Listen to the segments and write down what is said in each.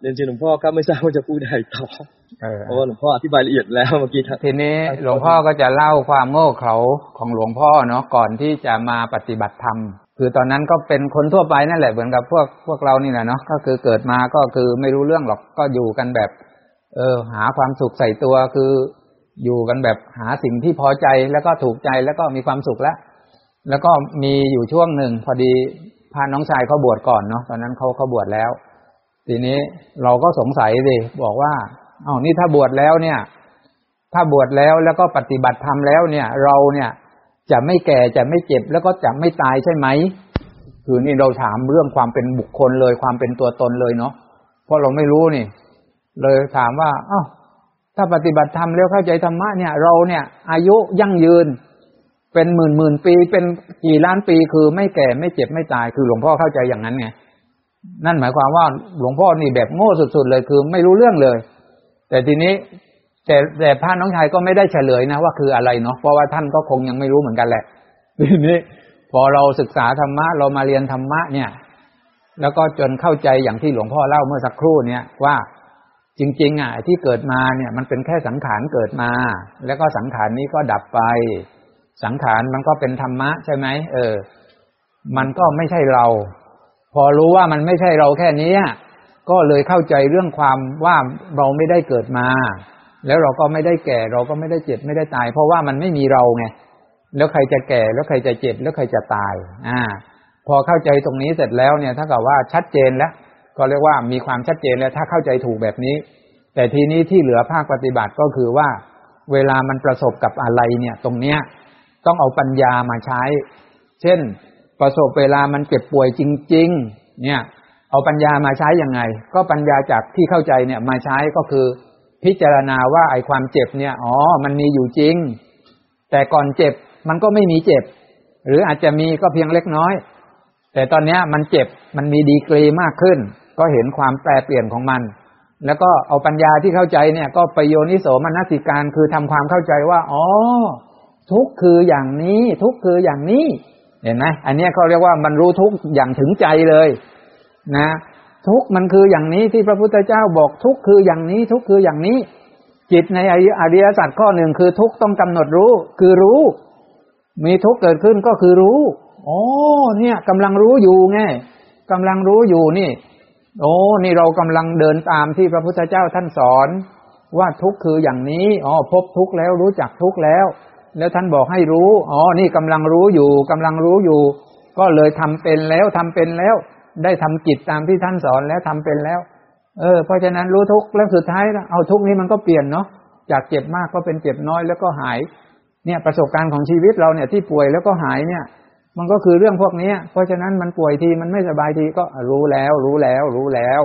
เรียนเชิญหลวงพ่อก็ไม่ทราบว่าจะพูดอะไรต่อเพราะว่าหลวงพ่ออธิบายละเอียดแล้วเมื่อกี้ทีนี้หลวงพ่อก็จะเล่าความโง่เขลาของหลวงพ่อเนาะก่อนที่จะมาปฏิบัติธรรมคือตอนนั้นก็เป็นคนทั่วไปนั่นแหละเหมือนกับพวกพวกเรานี่แหละเนาะก็คือเกิดมาก็คือไม่รู้เรื่องหรอกก็อยู่กันแบบ เออ หาความสุขใส่ตัวคืออยู่กันแบบหาสิ่งที่พอใจแล้วก็ถูกใจแล้วก็มีความสุขแล้วแล้วก็มีอยู่ช่วงหนึ่งพอดีพาน้องชายเขาบวชก่อนเนาะตอนนั้นเขาเขาบวชแล้ว ทีนี้เราก็สงสัยดิบอกว่าเอ้านี่ถ้าบวชแล้วเนี่ย ถ้าบวชแล้วแล้วก็ปฏิบัติธรรมแล้วเนี่ย เราเนี่ยจะไม่แก่จะไม่เจ็บแล้วก็จะไม่ตายใช่ไหมคือนี่เราถามเรื่องความเป็นบุคคลเลยความเป็นตัวตนเลยเนาะเพราะเราไม่รู้นี่ เลยถามว่าอ้าวถ้าปฏิบัติธรรมแล้วเข้าใจธรรมะเนี่ย เราเนี่ย อายุยั่งยืน เป็นหมื่นหมื่นปีเป็นกี่ล้านปีคือไม่แก่ไม่เจ็บไม่ตายคือหลวงพ่อเข้าใจอย่างนั้นไง นั่นหมายความว่าหลวงพ่อนี่แบบโง่สุด ๆ เลยคือไม่รู้เรื่องเลย แต่ทีนี้แต่แต่พระน้องชายก็ไม่ได้เฉลยนะว่าคืออะไรเนาะเพราะว่าท่านก็คงยังไม่รู้เหมือนกันแหละทีนี้พอเราศึกษาธรรมะเรามาเรียนธรรมะเนี่ย แล้วก็จนเข้าใจอย่างที่หลวงพ่อเล่าเมื่อสักครู่เนี่ยว่าจริง ๆ อะที่เกิดมาเนี่ย มันเป็นแค่สังขารเกิดมา แล้วก็สังขารนี้ก็ดับไป สังขารมันก็เป็นธรรมะใช่ไหมเออ มันก็ไม่ใช่เรา พอรู้ว่ามันไม่ใช่เราแค่นี้ก็เลยเข้าใจเรื่องความว่าเราไม่ได้เกิดมา แล้วเราก็ไม่ได้แก่เราก็ไม่ได้เจ็บไม่ได้ตาย เพราะว่ามันไม่มีเราไงแล้วใครจะแก่แล้วใครจะเจ็บแล้วใครจะตาย อ่า พอเข้าใจตรงนี้เสร็จแล้วเนี่ยถ้ากับว่าชัดเจนแล้ว ก็เรียกว่ามีความชัดเจนแล้วถ้าเข้าใจถูกแบบนี้ แต่ทีนี้ที่เหลือภาคปฏิบัติก็คือว่า เวลามันประสบกับอะไรเนี่ย ตรงเนี้ยต้องเอาปัญญามาใช้ เช่น ประสบเวลามันเจ็บป่วยจริง ๆ เนี่ย เอาปัญญามาใช้ยังไง ก็ปัญญาจากที่เข้าใจเนี่ยมาใช้ก็คือ พิจารณาว่าไอ้ความเจ็บเนี่ยอ๋อมันมีอยู่จริง แต่ก่อนเจ็บมันก็ไม่มีเจ็บ หรืออาจจะมีก็เพียงเล็กน้อย แต่ตอนนี้มันเจ็บมันมีดีกรีมากขึ้น ก็เห็นความแปรเปลี่ยนของมัน แล้วก็เอาปัญญาที่เข้าใจเนี่ยก็ไปโยนิโสมนสิการคือทำความเข้าใจว่าอ๋อทุกคืออย่างนี้ ทุกคืออย่างนี้ เห็นไหมอันนี้เขาเรียกว่ามันรู้ทุกอย่างถึงใจเลยนะ ทุกมันคืออย่างนี้ที่พระพุทธเจ้าบอกทุกคืออย่างนี้ทุกคืออย่างนี้ จิตในอริยสัจข้อหนึ่งคือทุกต้องกำหนดรู้ คือรู้ มีทุกเกิดขึ้นก็คือรู้โอ้เนี่ยกำลังรู้อยู่ไงกำลังรู้อยู่นี่ โอ้นี่เรากำลังเดินตามที่พระพุทธเจ้าท่านสอน ว่าทุกคืออย่างนี้อ๋อพบทุกแล้วรู้จักทุกแล้ว แล้วท่านบอกให้รู้ อ๋อ นี่กำลังรู้อยู่กำลังรู้อยู่ ก็เลยทำเป็นแล้วทำเป็นแล้ว ได้ทำจิตตามที่ท่านสอนแล้วทำเป็นแล้ว เออ เพราะฉะนั้นรู้ทุกแล้วสุดท้ายเอาทุกนี้มันก็เปลี่ยนเนาะ จากเจ็บมากก็เป็นเจ็บน้อยแล้วก็หาย เนี่ยประสบการณ์ของชีวิตเราเนี่ยที่ป่วยแล้วก็หายเนี่ย มันก็คือเรื่องพวกนี้ เพราะฉะนั้นมันป่วยทีมันไม่สบายทีก็รู้แล้ว รู้แล้ว รู้แล้ว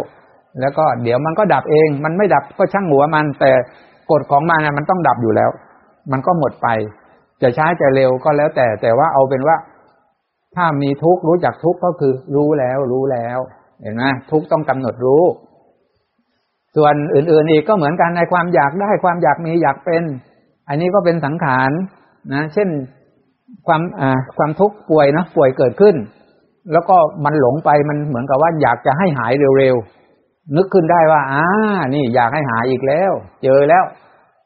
แล้วก็เดี๋ยวมันก็ดับเอง มันไม่ดับก็ช่างหัวมัน แต่กฎของมันมันต้องดับอยู่แล้ว มันก็หมดไป จะช้าจะเร็วก็แล้วแต่ แต่ว่าเอาเป็นว่า ถ้ามีทุกข์รู้จักทุกข์ก็คือรู้แล้วรู้แล้ว เห็นไหมทุกข์ต้องกำหนดรู้ ส่วนอื่นๆอีกก็เหมือนกันในความอยากได้ความอยากมีอยากเป็น อันนี้ก็เป็นสังขารนะ เช่นความอ่าความทุกข์ป่วยนะป่วยเกิดขึ้น แล้วก็มันหลงไปมันเหมือนกับว่าอยากจะให้หายเร็วๆนึกขึ้นได้ว่าอ่านี่อยากให้หายอีกแล้ว เจอแล้ว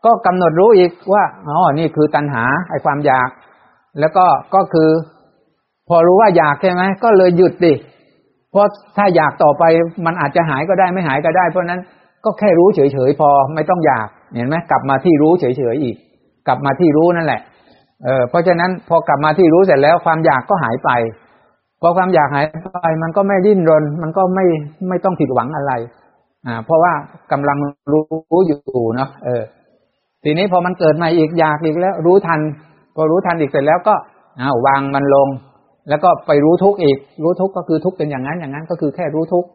ก็กำหนดรู้อีกว่าอ๋อนี่คือตัณหาไอ้ความอยาก แล้วก็ก็คือ พอรู้ว่าอยากใช่ไหมก็เลยหยุดดิเพราะถ้าอยากต่อไปมันอาจจะหายก็ได้ไม่หายก็ได้ เพราะนั้นก็แค่รู้เฉยๆพอไม่ต้องอยากเห็นไหมกลับมาที่รู้เฉยๆอีก กลับมาที่รู้นั่นแหละเออเพราะฉะนั้นพอกลับมาที่รู้เสร็จแล้วความอยากก็หายไปพอความอยากหายไปมันก็ไม่ดิ้นรน มันก็ไม่ไม่ต้องผิดหวังอะไร อ่า เพราะว่ากำลังรู้อยู่เนาะเออ ทีนี้พอมันเกิดมาอีกอยากอีกแล้ว รู้ทัน พอรู้ทันอีกเสร็จแล้วก็อ้าววางมันลง แล้วก็ไปรู้ทุกข์อีก รู้ทุกข์ก็คือทุกข์เป็นอย่างนั้นอย่างนั้นก็คือแค่รู้ทุกข์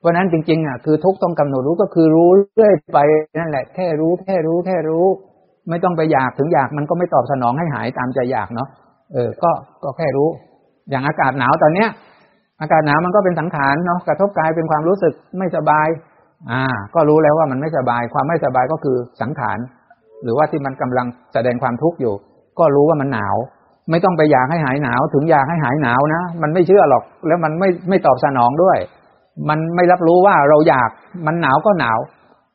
เพราะนั้นจริงๆอะคือทุกข์ต้องกำหนดรู้ก็คือรู้เรื่อยไปนั่นแหละ แค่รู้แค่รู้แค่รู้ ไม่ต้องไปอยากถึงอยากมันก็ไม่ตอบสนองให้หายตามใจอยากเนาะเออก็ก็แค่รู้ อย่างอากาศหนาวตอนเนี้ย อากาศหนาวมันก็เป็นสังขารเนาะกระทบกายเป็นความรู้สึกไม่สบาย อ่า ก็รู้แล้วว่ามันไม่สบาย ความไม่สบายก็คือสังขาร หรือว่าที่มันกำลังแสดงความทุกข์อยู่ ก็รู้ว่ามันหนาว ไม่ต้องไปอยากให้หายหนาว ถึงอยากให้หายหนาวนะ มันไม่เชื่อหรอก แล้วมันไม่ไม่ตอบสนองด้วย มันไม่รับรู้ว่าเราอยากมันหนาวก็หนาว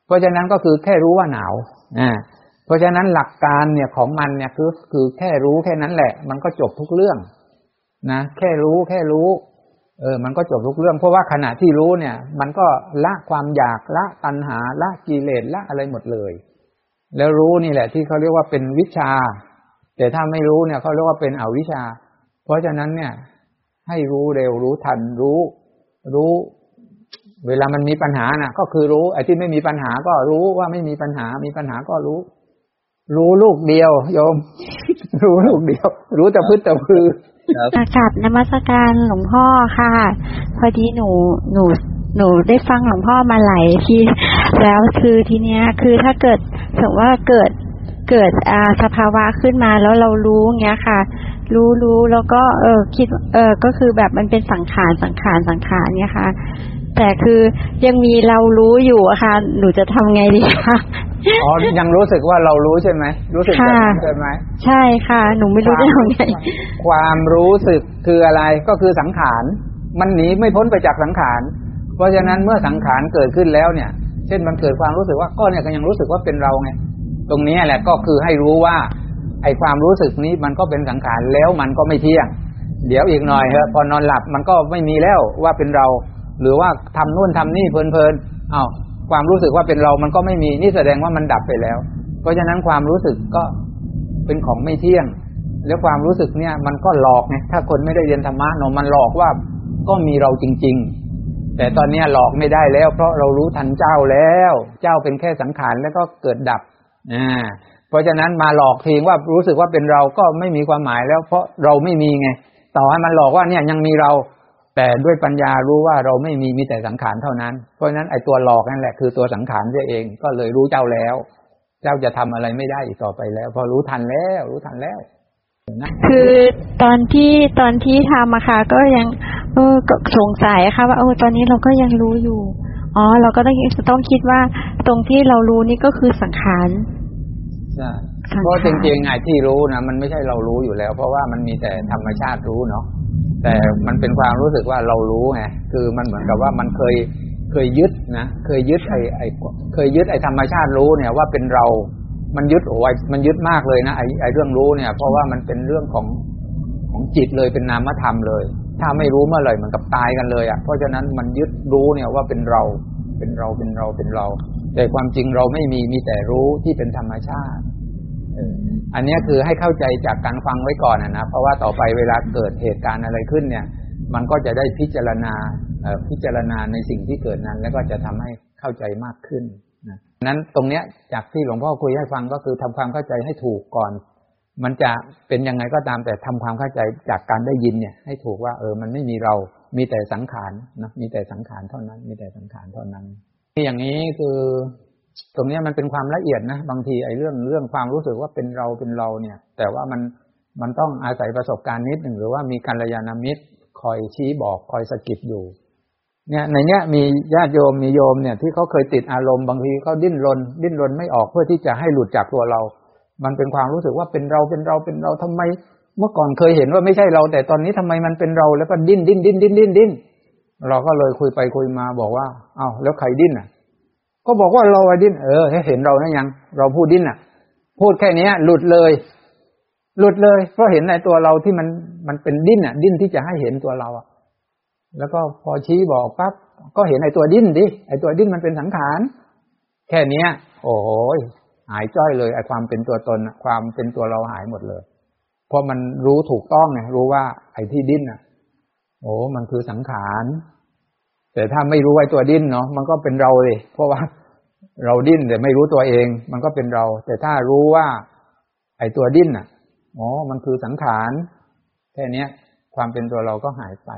เพราะฉะนั้นก็คือแค่รู้ว่าหนาวอ่าเพราะฉะนั้นหลักการเนี่ยของมันเนี่ยคือคือแค่รู้แค่นั้นแหละ มันก็จบทุกเรื่องนะแค่รู้แค่รู้เออ มันก็จบทุกเรื่อง เพราะว่าขณะที่รู้เนี่ย มันก็ละความอยากละตัณหาละกิเลสละอะไรหมดเลย แล้วรู้นี่แหละ ที่เขาเรียกว่าเป็นวิชา แต่ถ้าไม่รู้เนี่ยเขาเรียกว่าเป็นอวิชา เพราะฉะนั้นเนี่ย ให้รู้เร็วรู้ทันรู้ รู้ เวลามันมีปัญหาน่ะ ก็คือรู้ไอ้ที่ไม่มีปัญหาก็รู้ว่าไม่มีปัญหา มีปัญหาก็รู้ รู้ลูกเดียวโยม รู้ลูกเดียว รู้แต่พื้นแต่พือกับนมัสการหลวงพ่อค่ะ พอดีหนูหนูหนูได้ฟังหลวงพ่อมาหลายทีแล้วคือทีเนี้ย คือถ้าเกิด สมมติว่าเกิดเกิดอาสภาวะขึ้นมาแล้วเรารู้เงี้ยค่ะ รู้รู้แล้วก็ เออคิด เออก็คือแบบมันเป็นสังขารสังขารสังขารเนี่ยค่ะ แต่คือยังมีเรารู้อยู่อะค่ะ หนูจะทำไงดีคะอ๋อยังรู้สึกว่าเรารู้ใช่ไหมรู้สึกแบบนั้นใช่ไหมใช่ค่ะ หนูไม่รู้จะทำไงความรู้สึกคืออะไรก็คือสังขาร มันหนีไม่พ้นไปจากสังขาร เพราะฉะนั้นเมื่อสังขารเกิดขึ้นแล้วเนี่ย เช่นมันเกิดความรู้สึกว่าก็เนี่ยก็ยังรู้สึกว่าเป็นเราไงตรงนี้แหละก็คือให้รู้ว่า ไอ้ความรู้สึกนี้มันก็เป็นสังขารแล้วมันก็ไม่เที่ยง เดี๋ยวอีกหน่อยครับพอนอนหลับมันก็ไม่มีแล้วว่าเป็นเรา หรือว่าทำนู่นทำนี่เพลินๆอ้าวความรู้สึกว่าเป็นเรามันก็ไม่มีนี่แสดงว่ามันดับไปแล้ว เพราะฉะนั้นความรู้สึกก็เป็นของไม่เที่ยง แล้วความรู้สึกเนี่ยมันก็หลอกไงถ้าคนไม่ได้เรียนธรรมะเนาะมันหลอกว่าก็มีเราจริง ๆ แต่ตอนนี้หลอกไม่ได้แล้ว เพราะเรารู้ทันเจ้าแล้ว เจ้าเป็นแค่สังขารแล้วก็เกิดดับอ่าเพราะฉะนั้นมาหลอกเพียงว่ารู้สึกว่าเป็นเราก็ไม่มีความหมายแล้ว เพราะเราไม่มีไง ต่อให้มันหลอกว่าเนี่ยยังมีเรา แต่ด้วยปัญญารู้ว่าเราไม่มีมีแต่สังขารเท่านั้น เพราะฉะนั้นไอ้ตัวหลอกนั่นแหละคือตัวสังขารเองก็เลยรู้เจ้าแล้ว เจ้าจะทำอะไรไม่ได้อีกต่อไปแล้ว พอรู้ทันแล้ว รู้ทันแล้ว คือตอนที่ตอนที่ทำอะค่ะ ก็ยังเออสงสัยค่ะ ว่าเออตอนนี้เราก็ยังรู้อยู่อ๋อเราก็ต้องต้องคิดว่าตรงที่เรารู้นี่ก็คือสังขารใช่เพราะจริงๆไอ้ที่รู้นะมันไม่ใช่เรารู้อยู่แล้ว เพราะว่ามันมีแต่ธรรมชาติรู้เนาะแต่มันเป็นความรู้สึกว่าเรารู้ไงคือมันเหมือนกับว่ามันเคยเคยยึดนะเคยยึดไอ้ไอ้เคยยึดไอ้ธรรมชาติรู้เนี่ยว่าเป็นเรา มันยึดโอ้ยมันยึดมากเลยนะไอ้ไอ้เรื่องรู้เนี่ย เพราะว่ามันเป็นเรื่องของของจิตเลยเป็นนามธรรมเลย ถ้าไม่รู้เมื่อไหร่เหมันกับตายกันเลยอะเพราะฉะนั้นมันยึดรู้เนี่ยว่าเป็นเราเป็นเราเป็นเราเป็นเรา แต่ความจริงเราไม่มีมีแต่รู้ที่เป็นธรรมชาติอันนี้คือให้เข้าใจจากการฟังไว้ก่อนนะเพราะว่าต่อไปเวลาเกิดเหตุการณ์อะไรขึ้นเนี่ย มันก็จะได้พิจารณาพิจารณาในสิ่งที่เกิดนั้น แล้วก็จะทำให้เข้าใจมากขึ้น นั้นตรงเนี้ยจากที่หลวงพ่อคุยให้ฟังก็คือทำความเข้าใจให้ถูกก่อน มันจะเป็นยังไงก็ตามแต่ทำความเข้าใจจากการได้ยินเนี่ย ให้ถูกว่าเออมันไม่มีเรา มีแต่สังขารนะมีแต่สังขารเท่านั้น มีแต่สังขารเท่านั้นที่อย่างนี้คือตรงนี้มันเป็นความละเอียดนะบางทีไอ้เรื่องเรื่องความรู้สึกว่าเป็นเราเป็นเราเนี่ย แต่ว่ามันมันต้องอาศัยประสบการณ์นิดหนึ่งหรือว่ามีกัลยาณมิตรคอยชี้บอกคอยสะกิดอยู่ เนี่ยในเนี้ยมีญาติโยมมีโยมเนี่ยที่เขาเคยติดอารมณ์บางทีเขาดิ้นรน ดิ้นรนไม่ออกเพื่อที่จะให้หลุดจากตัวเรา มันเป็นความรู้สึกว่าเป็นเราเป็นเราเป็นเราทำไม เมื่อก่อนเคยเห็นว่าไม่ใช่เรา แต่ตอนนี้ทำไมมันเป็นเราแล้วก็ดิ้นดิ้นดิ้นดิ้นดิ้นดิ้นเราก็เลยคุยไปคุยมาบอกว่า เอ้าแล้วใครดิ้นอะ ก็บอกว่าเราดิ้นเออให้เห็นเรานะยัง เราพูดดิ้นอะ พูดแค่นี้หลุดเลย หลุดเลยเพราะเห็นในตัวเราที่มันมันเป็นดิ้นอะ ดิ้นที่จะให้เห็นตัวเราอะ แล้วก็พอชี้บอกปั๊บก็เห็นไอ้ตัวดิ้นดิไอ้ตัวดิ้นมันเป็นสังขารแค่เนี้ย โอ้โหหายจ้อยเลยไอ้ความเป็นตัวตนความเป็นตัวเราหายหมดเลยเพราะมันรู้ถูกต้องไงรู้ว่าไอ้ที่ดิ้นอะ โอ้มันคือสังขาร แต่ถ้าไม่รู้ไอ้ตัวดิ้นเนาะมันก็เป็นเราเลยเพราะว่าเราดิ้นแต่ไม่รู้ตัวเอง มันก็เป็นเรา แต่ถ้ารู้ว่า ไอ้ตัวดิ้นอะอ๋อมันคือสังขารแค่นี้ความเป็นตัวเราก็หายไป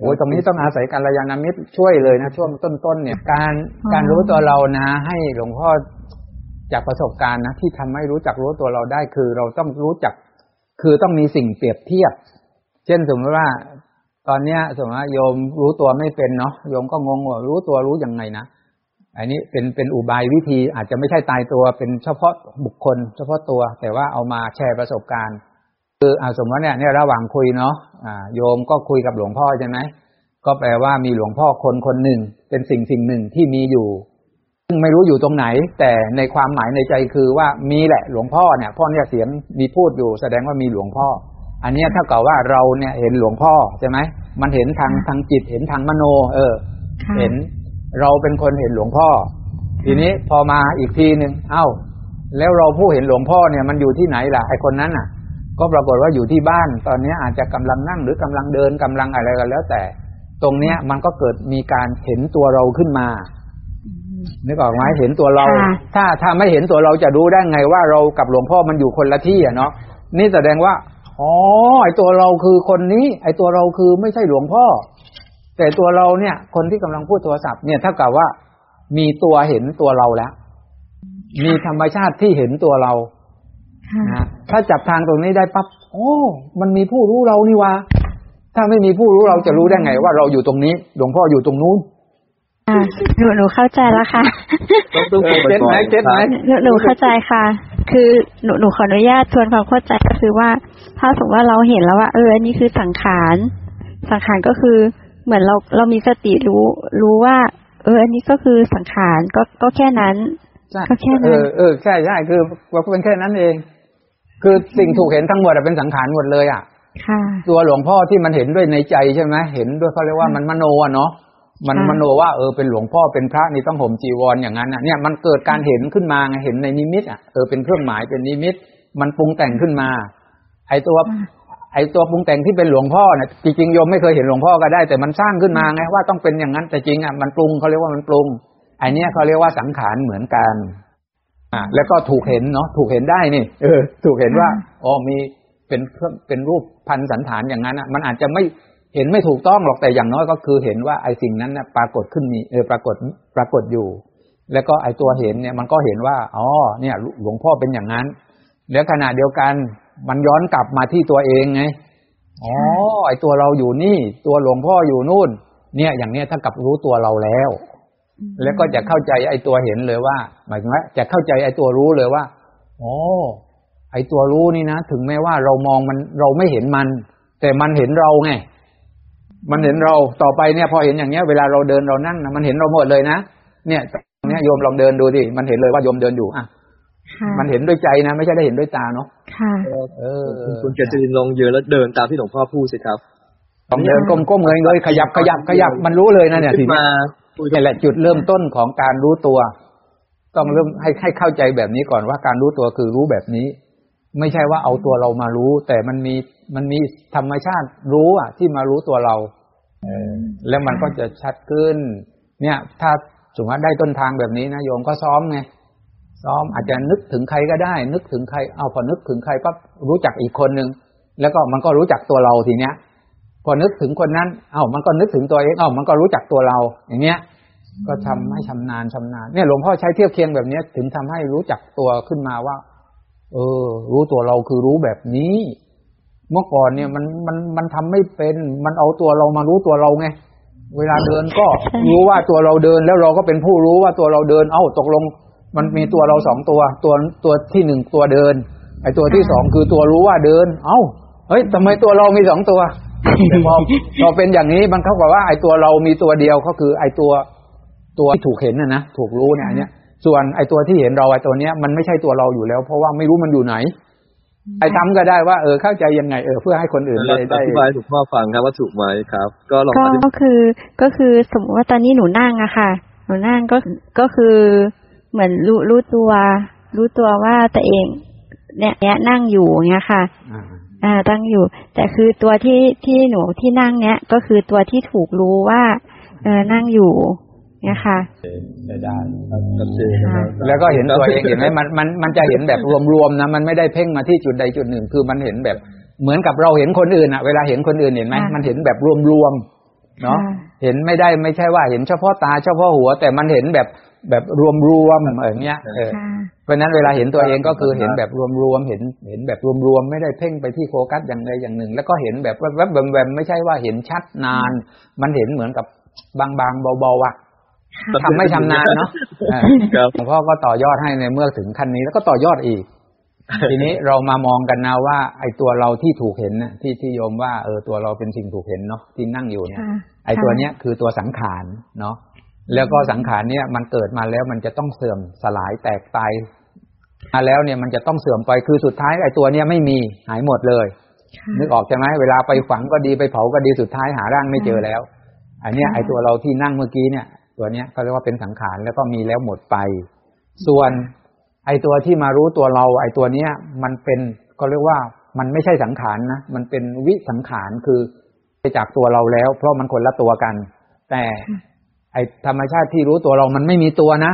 โอ้ยตรงนี้ต้องอาศัยการระยานามิตรช่วยเลยนะช่วงต้นๆเนี่ย การการรู้ตัวเรานะ ให้หลวงพ่อจากประสบการณ์นะที่ทำให้รู้จักรู้ตัวเราได้คือเราต้องรู้จัก คือต้องมีสิ่งเปรียบเทียบ เช่นสมมติว่า ตอนเนี้ยสมมติว่าโยมรู้ตัวไม่เป็นเนาะโยมก็งงว่ารู้ตัวรู้ยังไงนะอันนี้เป็นเป็นอุบายวิธีอาจจะไม่ใช่ตายตัวเป็นเฉพาะบุคคล เฉพาะตัว แต่ว่าเอามาแชร์ประสบการณ์ คืออาสมมติเนี่ยเนี่ยระหว่างคุยเนาะอ่าโยมก็คุยกับหลวงพ่อใช่ไหมก็แปลว่ามีหลวงพ่อคนคนหนึ่ง เป็นสิ่งสิ่งหนึ่งที่มีอยู่ ซึ่งไม่รู้อยู่ตรงไหน แต่ในความหมายในใจคือว่ามีแหละหลวงพ่อเนี่ยพ่อเนี่ยเสียงมีพูดอยู่ แสดงว่ามีหลวงพ่อ อันนี้ถ้าเกิดว่าเราเนี่ยเห็นหลวงพ่อใช่ไหมมันเห็นทางทางจิตเห็นทางมโน เออ เห็นเราเป็นคนเห็นหลวงพ่อ ทีนี้พอมาอีกทีหนึ่งเอ้า แล้วเราผู้เห็นหลวงพ่อเนี่ยมันอยู่ที่ไหนล่ะไอคนนั้นอะ ก็ปรากฏว่าอยู่ที่บ้าน ตอนนี้อาจจะกำลังนั่งหรือกำลังเดินกำลังอะไรกันแล้วแต่ ตรงเนี้ยมันก็เกิดมีการเห็นตัวเราขึ้นมานึกออกไหมเห็นตัวเรา ถ้าถ้าไม่เห็นตัวเราจะรู้ได้ไงว่าเรากับหลวงพ่อมันอยู่คนละที่อะเนาะนี่แสดงว่าอ๋อไอตัวเราคือคนนี้ ไอตัวเราคือไม่ใช่หลวงพ่อ แต่ตัวเราเนี่ย คนที่กำลังพูดโทรศัพท์เนี่ยถ้ากับว่า มีตัวเห็นตัวเราแล้ว มีธรรมชาติที่เห็นตัวเรา นะถ้าจับทางตรงนี้ได้ปั๊บโอ้มันมีผู้รู้เรานี่วะถ้าไม่มีผู้รู้เราจะรู้ได้ไง ว่าเราอยู่ตรงนี้หลวงพ่ออยู่ตรงนู้นหนูหนูเข้าใจแล้วค่ะเจ็ดไหมเจ็ดไหมหนูหนูเข้าใจค่ะ คือหนูหนูขออนุญาตทวนความเข้าใจก็คือว่า ถ้าสมมติว่าเราเห็นแล้วว่าเอออันนี้คือสังขารสังขารก็คือเหมือนเราเรามีสติรู้ รู้ว่า เออ อันนี้ก็คือสังขารก็ก็แค่นั้นก็แค่นั้นเออเออใช่ใช่คือว่าเป็นแค่นั้นเอง คือสิ่งถูกเห็นทั้งหมดเป็นสังขารหมดเลยอะตัวหลวงพ่อที่มันเห็นด้วยในใจใช่ไหมเห็นด้วยเขาเรียกว่ามันมโนอะเนาะมันมโนว่าเออเป็นหลวงพ่อเป็นพระนี่ต้องห่มจีวรอย่างนั้นอะเนี่ยมันเกิดการเห็นขึ้นมาไงเห็นในนิมิตอะเออเป็นเครื่องหมายเป็นนิมิต มันปรุงแต่งขึ้นมา ไอตัวไอตัวปรุงแต่งที่เป็นหลวงพ่อเนี่ยจริงๆโยมไม่เคยเห็นหลวงพ่อก็ได้แต่มันสร้างขึ้นมาไงว่าต้องเป็นอย่างนั้นแต่จริงอะมันปรุงเขาเรียกว่ามันปรุงไอเนี้ยเขาเรียกว่าสังขารเหมือนกัน อ่าแล้วก็ถูกเห็นเนาะถูกเห็นได้นี่เออ ถูกเห็นว่าอ๋อมีเป็นเครื่องเป็นรูปพันสันฐานอย่างนั้นอะ มันอาจจะไม่เห็นไม่ถูกต้องหรอกแต่อย่างน้อยก็คือเห็นว่าไอ้สิ่งนั้นนะปรากฏขึ้นมีเออปรากฏปรากฏอยู่ แล้วก็ไอ้ตัวเห็นเนี่ยมันก็เห็นว่าอ๋อเนี่ย หลวงพ่อเป็นอย่างนั้น แล้วขณะเดียวกันมันย้อนกลับมาที่ตัวเองไงอ๋อไอ้ตัวเราอยู่นี่ ตัวหลวงพ่ออยู่นู่น เนี่ย อย่างเนี้ยถ้ากับรู้ตัวเราแล้ว แล้วก็จะเข้าใจไอ้ตัวเห็นเลยว่า หมายถึงว่าจะเข้าใจไอ้ตัวรู้เลยว่าอ๋อไอ้ตัวรู้นี่นะถึงแม้ว่าเรามองมันเราไม่เห็นมัน แต่มันเห็นเราไงมันเห็นเราต่อไปเนี่ย พอเห็นอย่างเนี้ยเวลาเราเดินเรานั่งนะมันเห็นเราหมดเลยนะเนี่ยเนี่ยโยมลองเดินดูดิมันเห็นเลยว่าโยมเดินอยู่อะมันเห็นด้วยใจนะ ไม่ใช่ได้เห็นด้วยตาเนาะค่ะเออคุณเกจินลงยืนแล้วเดินตามที่หลวงพ่อพูดสิครับต้องเดินก้มๆเงยเงยขยับขยับขยับมันรู้เลยนะเนี่ยทีนี้ นี่แหละจุดเริ่มต้นของการรู้ตัว ต้องเริ่มให้ให้เข้าใจแบบนี้ก่อนว่าการรู้ตัวคือรู้แบบนี้ ไม่ใช่ว่าเอาตัวเรามารู้ แต่มันมีมันมีธรรมชาติรู้อะ ที่มารู้ตัวเราแล้วมันก็จะชัดขึ้น เนี่ย ถ้าสมมติได้ต้นทางแบบนี้นะโยมก็ซ้อมไงซ้อมอาจจะนึกถึงใครก็ได้ นึกถึงใครเอาพอนึกถึงใครปั๊บรู้จักอีกคนหนึ่งแล้วก็มันก็รู้จักตัวเราทีเนี้ย พอนึกถึงคนนั้น เอ้ามันก็นึกถึงตัวเอง เอ้ามันก็รู้จักตัวเรา อย่างเงี้ย ก็ทำให้ชำนาญชำนาญ เนี่ยหลวงพ่อใช้เทียบเคียงแบบเนี้ย ถึงทำให้รู้จักตัวขึ้นมาว่า เออ รู้ตัวเราคือรู้แบบนี้ เมื่อก่อนเนี่ยมันมันมันทำไม่เป็น มันเอาตัวเรามารู้ตัวเราไง เวลาเดินก็รู้ว่าตัวเราเดิน แล้วเราก็เป็นผู้รู้ว่าตัวเราเดิน เอ้าตกลง มันมีตัวเราสองตัว ตัวตัวที่หนึ่งตัวเดิน ไอ้ตัวที่สองคือตัวรู้ว่าเดิน เอ้าเฮ้ยทำไมตัวเรามีสองตัว พอพอเป็นอย่างนี้มันเขาบอกว่าไอ้ตัวเรามีตัวเดียวก็คือ ไอ้ตัวตัวที่ถูกเห็นนะนะถูกรู้เนี่ยเนี่ยส่วนไอ้ตัวที่เห็นเราไอ้ตัวเนี้ยมันไม่ใช่ตัวเราอยู่แล้ว เพราะว่าไม่รู้มันอยู่ไหน ไอ้ทำก็ได้ว่าเออเข้าใจยังไงเออเพื่อให้คนอื่นได้อธิบายถูกพ่อฟังครับว่าถูกไหมครับ ก็ลองก็คือก็คือสมมติว่าตอนนี้หนูนั่งอะค่ะ หนูนั่งก็ก็คือเหมือนรู้รู้ตัว รู้ตัวว่าตัวเองเนี่ยเนี้ยนั่งอยู่เงี้ยค่ะ อ่าตั้งอยู่ แต่คือตัวที่ที่หนูที่นั่งเนี้ยก็คือตัวที่ถูกรู้ว่า เออนั่งอยู่เนี่ยค่ะได้แล้วก็เห็นตัวเองเห็นไหมมันมันมันจะเห็นแบบรวมๆนะมันไม่ได้เพ่งมาที่จุดใดจุดหนึ่ง คือมันเห็นแบบเหมือนกับเราเห็นคนอื่นอะ เวลาเห็นคนอื่นเห็นไหมมันเห็นแบบรวมๆเนาะเห็นไม่ได้ไม่ใช่ว่าเห็นเฉพาะตาเฉพาะหัว แต่มันเห็นแบบ แบบรวมๆอย่างเงี้ยเออเพราะนั้นเวลาเห็นตัวเองก็คือเห็นแบบรวมๆเห็นเห็นแบบรวมๆไม่ได้เพ่งไปที่โฟกัสอย่างใดอย่างหนึ่ง แล้วก็เห็นแบบแวบๆแวมๆไม่ใช่ว่าเห็นชัดนาน มันเห็นเหมือนกับบางๆเบาๆอะทำไม่ชำนาญเนาะหลวงพ่อก็ต่อยอดให้ในเมื่อถึงขั้นนี้แล้วก็ต่อยอดอีก ทีนี้เรามามองกันนะว่า ไอ้ตัวเราที่ถูกเห็นน่ะที่ที่โยมว่าเออตัวเราเป็นสิ่งถูกเห็นเนาะที่นั่งอยู่เนี่ยไอ้ตัวเนี้ยคือตัวสังขารเนาะ แล้วก็สังขารเนี่ยมันเกิดมาแล้วมันจะต้องเสื่อมสลายแตกตายมาแล้วเนี่ยมันจะต้องเสื่อมไปคือสุดท้ายไอ้ตัวเนี้ยไม่มีหายหมดเลย นึกออกใช่ไหมเวลาไปฝังก็ดีไปเผาก็ดีสุดท้ายหาร่างไม่เจอแล้ว อันเนี้ยไอ้ตัวเราที่นั่งเมื่อกี้เนี่ย ตัวเนี้ยเขาเรียกว่าเป็นสังขารแล้วก็มีแล้วหมดไป ส่วนไอตัวที่มารู้ตัวเรา ไอตัวเนี้ยมันเป็นก็เรียกว่ามันไม่ใช่สังขารนะมันเป็นวิสังขารคือไปจากตัวเราแล้ว เพราะมันคนละตัวกัน แต่ ไอธรรมชาติที่รู้ตัวเรามันไม่มีตัวนะ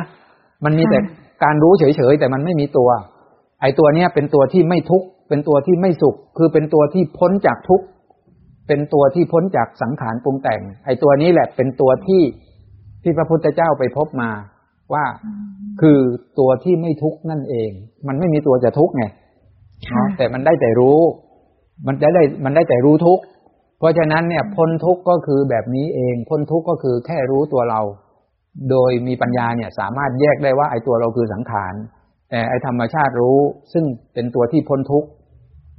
มันมีแต่การรู้เฉยๆแต่มันไม่มีตัว ไอตัวเนี้ยเป็นตัวที่ไม่ทุกข์เป็นตัวที่ไม่สุข คือเป็นตัวที่พ้นจากทุกข์เป็นตัวที่พ้นจากสังขารปรุงแต่ง ไอตัวนี้แหละเป็นตัวที่ที่พระพุทธเจ้าไปพบมาว่าคือตัวที่ไม่ทุกข์นั่นเอง มันไม่มีตัวจะทุกข์ไงแต่มันได้แต่รู้ มันได้ได้มันได้แต่รู้ทุกข์เพ ราะฉะนั้นเนี่ยพ้นทุกข์ก็คือแบบนี้เอง พ้นทุกข์ก็คือแค่รู้ตัวเรา โดยมีปัญญาเนี่ยสามารถแยกได้ว่าไอ้ตัวเราคือสังขารแต่ไอ้ธรรมชาติรู้ซึ่งเป็นตัวที่พ้นทุกข์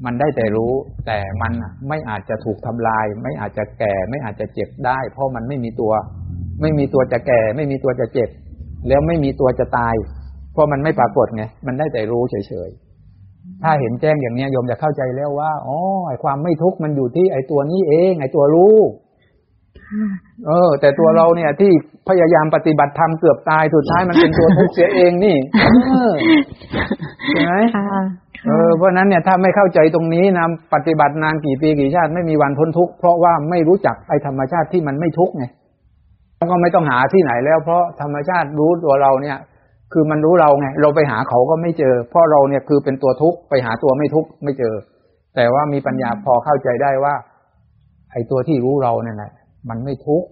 มันได้แต่รู้ แต่มันไม่อาจจะถูกทำลาย ไม่อาจจะแก่ ไม่อาจจะเจ็บได้ เพราะมันไม่มีตัว ไม่มีตัวจะแก่ ไม่มีตัวจะเจ็บ แล้วไม่มีตัวจะตาย เพราะมันไม่ปรากฏไงมันได้แต่รู้เฉยๆ ถ้าเห็นแจ้งอย่างนี้โยมจะเข้าใจแล้วว่าอ๋อไอความไม่ทุกข์มันอยู่ที่ไอตัวนี้เอง ไอตัวรู้เออ แต่ตัวเราเนี่ย ที่พยายามปฏิบัติธรรมเกือบตายสุดท้ายมันเป็นตัวทุกข์เสียเองนี่ใช่ไหมเออเพราะนั้นเนี่ยถ้าไม่เข้าใจตรงนี้นะปฏิบัตินานกี่ปีกี่ชาติไม่มีวันพ้นทุกข์เพราะว่าไม่รู้จักไอธรรมชาติที่มันไม่ทุกข์ไงก็ไม่ต้องหาที่ไหนแล้ว เพราะธรรมชาติรู้ตัวเราเนี่ย คือมันรู้เราไงเราไปหาเขาก็ไม่เจอ เพราะเราเนี่ยคือเป็นตัวทุกข์ไปหาตัวไม่ทุกข์ไม่เจอ แต่ว่ามีปัญญาพอเข้าใจได้ว่า ไอ้ตัวที่รู้เราเนี่ยแหละมันไม่ทุกข์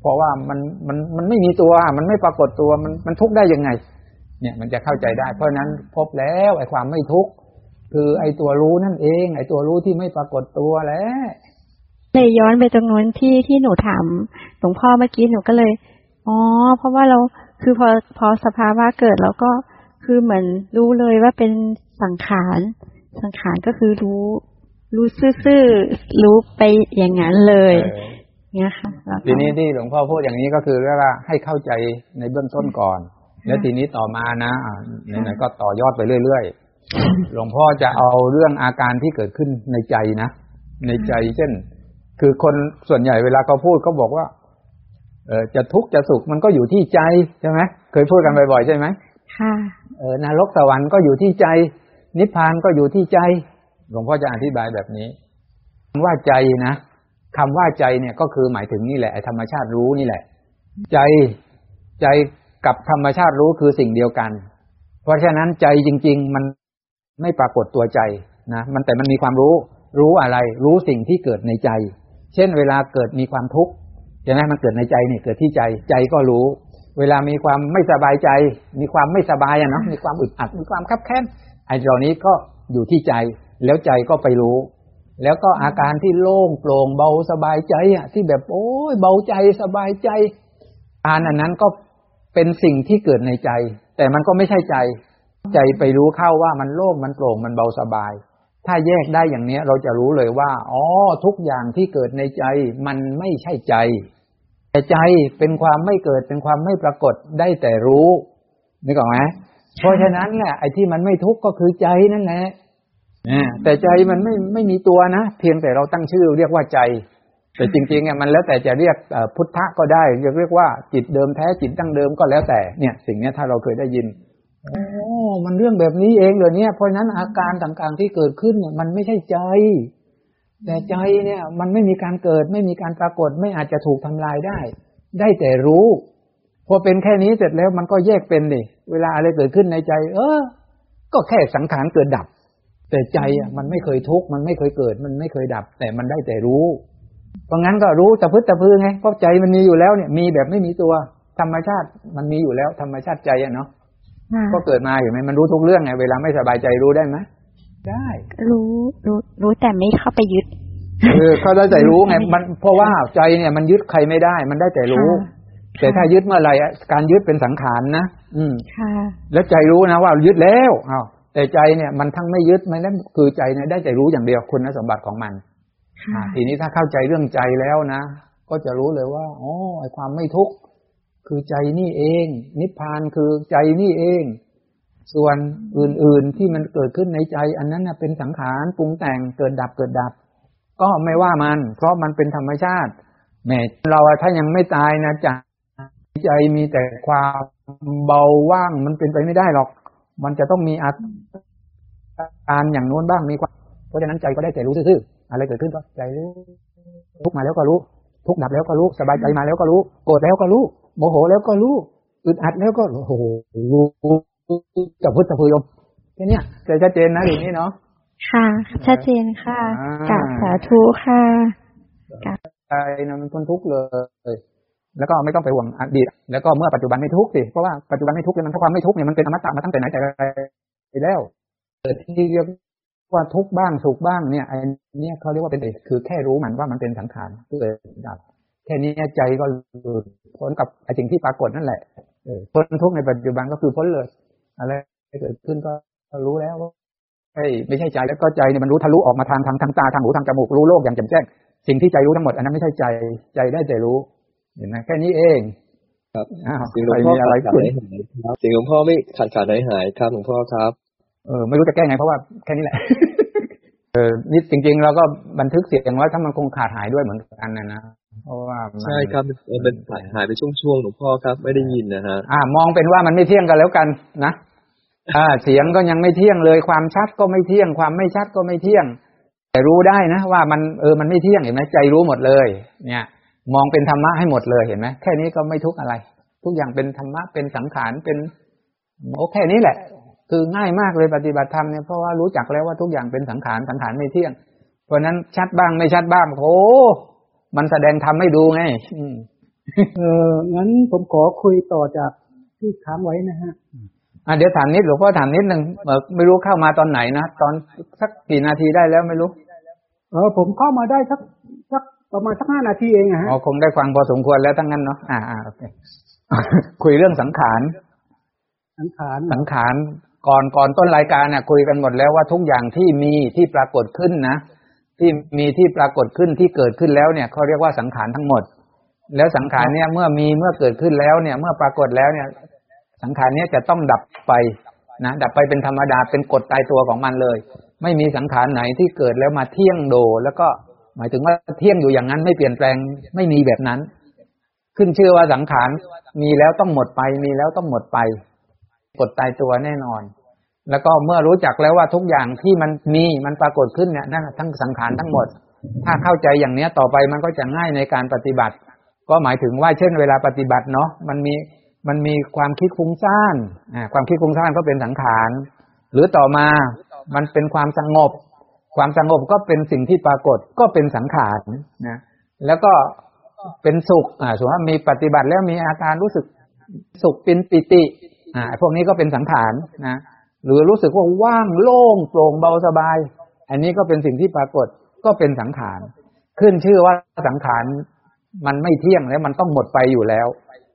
เพราะว่ามันมันมันไม่มีตัว มันไม่ปรากฏตัวมันมันทุกข์ได้ยังไง เนี่ยมันจะเข้าใจได้ เพราะนั้นพบแล้วไอ้ความไม่ทุกข์คือไอ้ตัวรู้นั่นเอง ไอ้ตัวรู้ที่ไม่ปรากฏตัวแล้วเลยย้อนไปตรงนู้นที่ที่หนูถามหลวงพ่อเมื่อกี้หนูก็เลยอ๋อเพราะว่าเรา คือพอพอสภาวะเกิดแล้วก็คือเหมือนรู้เลยว่าเป็นสังขารสังขารก็คือรู้รู้ซื่อๆรู้ไปอย่างนั้นเลยเนี่ยค่ะทีนี้ที่หลวงพ่อพูดอย่างนี้ก็คือว่าให้เข้าใจในเบื้องต้นก่อน แล้วทีนี้ต่อมานะไหนๆก็ต่อยอดไปเรื่อยๆหลวงพ่อจะเอาเรื่องอาการที่เกิดขึ้นในใจนะในใจเช่น คือคนส่วนใหญ่เวลาเขาพูดเขาบอกว่าเออ จะทุกข์จะสุขมันก็อยู่ที่ใจใช่ไหมเคยพูดกันบ่อยๆใช่ไหมค่ะเออนรกสวรรค์ก็อยู่ที่ใจ นิพพานก็อยู่ที่ใจหลวงพ่อจะอธิบายแบบนี้คำว่าใจนะคำว่าใจเนี่ยก็คือหมายถึงนี่แหละธรรมชาติรู้นี่แหละ ใจใจกับธรรมชาติรู้คือสิ่งเดียวกัน เพราะฉะนั้นใจจริง ๆ มันไม่ปรากฏตัวใจนะมันแต่มันมีความรู้ รู้อะไร รู้สิ่งที่เกิดในใจ เช่นเวลาเกิดมีความทุกข์ ใช่ไหมมันเกิดในใจเนี่ยเกิดที่ใจใจก็รู้ เวลามีความไม่สบายใจ มีความไม่สบายอะเนาะมีความอึดอัดมีความคับแค้นไอ้เหล่านี้ก็อยู่ที่ใจ แล้วใจก็ไปรู้ แล้วก็อาการที่โล่งโปร่งเบาสบายใจอะที่แบบโอ้ยเบาใจสบายใจอาการอันนั้นก็เป็นสิ่งที่เกิดในใจ แต่มันก็ไม่ใช่ใจ ใจไปรู้เข้าว่ามันโล่งมันโปร่งมันเบาสบาย ถ้าแยกได้อย่างนี้เราจะรู้เลยว่า อ๋อ ทุกอย่างที่เกิดในใจมันไม่ใช่ใจ แต่ใจเป็นความไม่เกิดเป็นความไม่ปรากฏได้แต่รู้นึกออกไหมเพราะฉะนั้นแหละไอ้ที่มันไม่ทุกข์ก็คือใจนั่นแหละแต่ใจมันไม่ไม่มีตัวนะเพียงแต่เราตั้งชื่อเรียกว่าใจ แต่จริงๆเนี่ยมันแล้วแต่จะเรียกพุทธะก็ได้จะเรียกว่าจิตเดิมแท้จิตตั้งเดิมก็แล้วแต่เนี่ย สิ่งนี้ถ้าเราเคยได้ยิน มันเรื่องแบบนี้เองเลยเนี่ย เพราะนั้นอาการต่างๆที่เกิดขึ้นเนี่ย มันไม่ใช่ใจ แต่ใจเนี่ย มันไม่มีการเกิด ไม่มีการปรากฏ ไม่อาจจะถูกทำลายได้ ได้แต่รู้ พอเป็นแค่นี้เสร็จแล้วมันก็แยกเป็นดิเวลาอะไรเกิดขึ้นในใจ เออ ก็แค่สังขารเกิดดับ แต่ใจอะ มันไม่เคยทุกข์มันไม่เคยเกิด มันไม่เคยดับ แต่มันได้แต่รู้ เพราะงั้นก็รู้ตะพึ่ตะพือไงเพราะใจมันมีอยู่แล้วเนี่ย มีแบบไม่มีตัวธรรมชาติมันมีอยู่แล้ว ธรรมชาติใจอะเนาะ ก็เกิดมาอยู่ไหมมันรู้ทุกเรื่องไงเวลาไม่สบายใจรู้ได้ไหมได้ รู้รู้รู้แต่ไม่เข้าไปยึดเออเขาได้แต่รู้ไงมันเพราะว่าใจเนี่ยมันยึดใครไม่ได้ มันได้แต่รู้ แต่ถ้ายึดเมื่อไหร่การยึดเป็นสังขารนะอืมค่ะ แล้วใจรู้นะว่ายึดแล้วอ้าวแแต่ใจเนี่ยมันทั้งไม่ยึดไม่ได้คือใจเนี่ยได้ใจรู้อย่างเดียวคุณสมบัติของมันทีนี้ถ้าเข้าใจเรื่องใจแล้วนะก็จะรู้เลยว่าอ๋อไอความไม่ทุกข์ คือใจนี่เอง นิพพานคือใจนี่เอง ส่วนอื่นๆที่มันเกิดขึ้นในใจ อันนั้นเป็นสังขารปรุงแต่งเกิดดับเกิดดับ ก็ไม่ว่ามัน เพราะมันเป็นธรรมชาติแม้เราถ้ายังไม่ตายนะใจใจมีแต่ความเบาว่างมันเป็นไปไม่ได้หรอก มันจะต้องมีอาการอย่างโน้นบ้างมีความเพราะฉะนั้นใจก็ได้ใจรู้ซื่อๆอะไรเกิดขึ้นก็ใจรู้ทุกมาแล้วก็รู้ ทุกดับแล้วก็รู้สบายใจมาแล้วก็รู้โกรธแล้วก็รู้โมโหแล้วก็รู้อึดอัดแล้วก็โอ้โหรู้จะพุทธพุยมแค่นี้ใจชัดเจนนะอย่างนี้เนาะค่ะ ชัดเจนค่ะกาบสาธุค่ะใจนะมันพ้นทุกข์เลยแล้วก็ไม่ต้องไปห่วงอดีตแล้วก็เมื่อปัจจุบันไม่ทุกข์สิเพราะว่าปัจจุบันไม่ทุกข์เนี่ยมันความไม่ทุกข์เนี่ยมันเป็นอมตะมาตั้งแต่ไหนแต่ไรไปแล้วที่เรียก ว่าทุกข์บ้างสุขบ้างเนี่ยไอ้นี่เขาเรียกว่าเป็นเอกคือแค่รู้มันว่ามันเป็นสังขารเกิดดับแค่นี้ใจก็พ้นกับไอ้สิ่งที่ปรากฏนั่นแหละพ้นทุกข์ในปัจจุบันก็คือพ้นเลย อะไรเกิดขึ้นก็รู้แล้วว่าไม่ใช่ใจแล้วก็ใจเนี่ยมันรู้ทะลุออกมาทางทางทางตาทางหูทางจมูกรู้โลกอย่างแจ่มแจ้งสิ่งที่ใจรู้ทั้งหมดอันนั้นไม่ใช่ใจใจได้ใจรู้เห็นไหมแค่นี้เองครับสิ่งหลวงพ่อขาดขาดหายครับสิ่งหลวงพ่อไม่ขาดขาดหายหายครับหลวงพ่อครับ เออไม่รู้จะแก้ไงเพราะว่าแค่นี้แหละเออนี่จริง ๆ เราก็บันทึกเสียงไว้ถ้ามันคงขาดหายด้วยเหมือนกันนะนะเพราะว่าใช่ครับมันเป็นหายไปช่วงๆหลวงพ่อครับ ไม่ได้ยินนะฮะอ่ามองเป็นว่ามันไม่เที่ยงกันแล้วกันนะอ่าเสียงก็ยังไม่เที่ยงเลย ความชัดก็ไม่เที่ยง ความไม่ชัดก็ไม่เที่ยง แต่รู้ได้นะ ว่ามันเออมันไม่เที่ยงเห็นไหมใจรู้หมดเลย เนี่ย มองเป็นธรรมะให้หมดเลยเห็นไหมแค่นี้ก็ไม่ทุกอะไร ทุกอย่างเป็นธรรมะเป็นสังขารเป็นโอแค่นี้แหละ คือง่ายมากเลยปฏิบัติธรรมเนี่ยเพราะว่ารู้จักแล้วว่าทุกอย่างเป็นสังขารสังขารไม่เที่ยง เพราะนั้นชัดบ้างไม่ชัดบ้างโอ้มันแสดงทำให้ดูไงเอองั้นผมขอคุยต่อจากที่ค้างไว้นะฮะอะเดี๋ยวถามนิดหลวงพ่อถามนิดหนึ่งไม่รู้เข้ามาตอนไหนนะตอนสักกี่นาทีได้แล้วไม่รู้ เออ ผมเข้ามาได้สักสักประมาณสักห้านาทีเองอะฮะอ๋อคงได้ฟังพอสมควรแล้วทั้งนั้นเนาะอ่าอ่าโอเคคุยเรื่องสังขาร สังขารสังขาร ก่อนก่อนต้นรายการเนี่ยคุยกันหมดแล้วว่าทุกอย่างที่มีที่ปรากฏขึ้นนะ ที่มีที่ปรากฏขึ้นที่เกิดขึ้นแล้วเนี่ยเขาเรียกว่าสังขารทั้งหมด แล้วสังขารเนี่ยเมื่อมีเมื่อเกิดขึ้นแล้วเนี่ย เมื่อปรากฏแล้วเนี่ย สังขารเนี้จะต้องดับไปนะดับไปเป็นธรรมดาเป็นกฎตายตัวของมันเลย ไม่มีสังขารไหนที่เกิดแล้วมาเที่ยงโด แล้วก็หมายถึงว่าเที่ยงอยู่อย่างนั้นไม่เปลี่ยนแปลงไม่มีแบบนั้น ขึ้นชื่อว่าสังขารมีแล้วต้องหมดไป มีแล้วต้องหมดไปกฎตายตัวแน่นอน แล้วก็เมื่อรู้จักแล้วว่าทุกอย่างที่มันมีมันปรากฏขึ้นเนี่ยนั่นทั้งสังขารทั้งหมด ถ้าเข้าใจอย่างเนี้ยต่อไปมันก็จะง่ายในการปฏิบัติ ก็หมายถึงว่าเช่นเวลาปฏิบัติเนาะมันมีมันมีความคิดฟุ้งซ่านความคิดฟุ้งซ่านก็เป็นสังขารหรือต่อมามันเป็นความสงบ ความสงบก็เป็นสิ่งที่ปรากฏก็เป็นสังขารนะแล้วก็เป็นสุขอ่าสมมติว่ามีปฏิบัติแล้วมีอาการรู้สึกสุขเป็นปิติอ่าพวกนี้ก็เป็นสังขารนะ หรือรู้สึกว่าว่างโล่งโปร่งเบาสบาย อันนี้ก็เป็นสิ่งที่ปรากฏก็เป็นสังขาร ขึ้นชื่อว่าสังขารมันไม่เที่ยงแล้วมันต้องหมดไปอยู่แล้ว